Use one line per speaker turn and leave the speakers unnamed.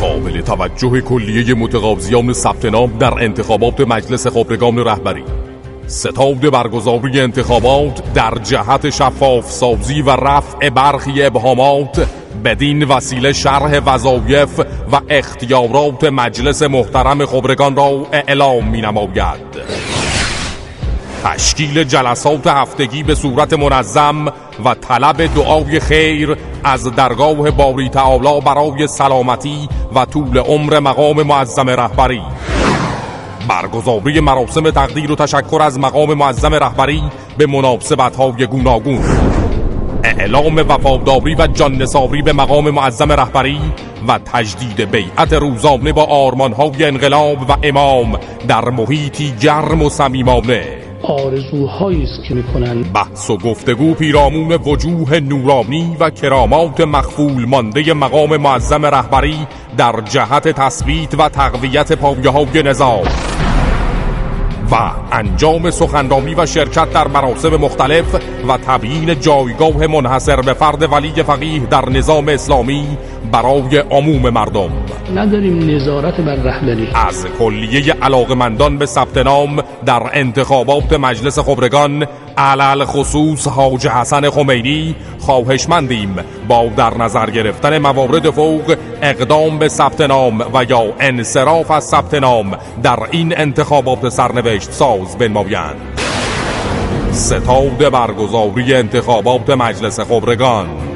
قابل توجه کلیه متقاضیان ثبت نام در انتخابات مجلس خبرگان رهبری. ستاد برگزاری انتخابات در جهت شفاف سازی و رفع برخی ابهامات بدین وسیله شرح وظایف و اختیارات مجلس محترم خبرگان را اعلام می نماید تشکیل جلسات هفتگی به صورت منظم و طلب دعای خیر از درگاه باری تعالی برای سلامتی و طول عمر مقام معظم رهبری. برگزاری مراسم تقدیر و تشکر از مقام معظم رهبری به مناسبت های گوناگون. اعلام وفاداری و جاننثاری به مقام معظم رهبری و تجدید بیعت روزانه با آرمانهای انقلاب و امام در محیطی گرم و صمیمانه.
آرزوهایی است که می‌کنن
بحث و گفتگو پیرامون وجوه نورانی و کرامات مخفول مانده مقام معظم رهبری در جهت تثبیت و تقویت پایه های نظام. و انجام سخنرانی و شرکت در مراسم مختلف و تبیین جایگاه منحصر به فرد ولی فقیه در نظام اسلامی برای عموم مردم.
نداریم نظارت بر رهبری
از کلیه علاقمندان به ثبت نام در انتخابات مجلس خبرگان علل خصوص حاج حسن خمینی خواهشمندیم با در نظر گرفتن موارد فوق اقدام به ثبت نام و یا انصراف از ثبت نام در این انتخابات سرنوشت ساز بنمایند. ستاد برگزاری انتخابات مجلس خبرگان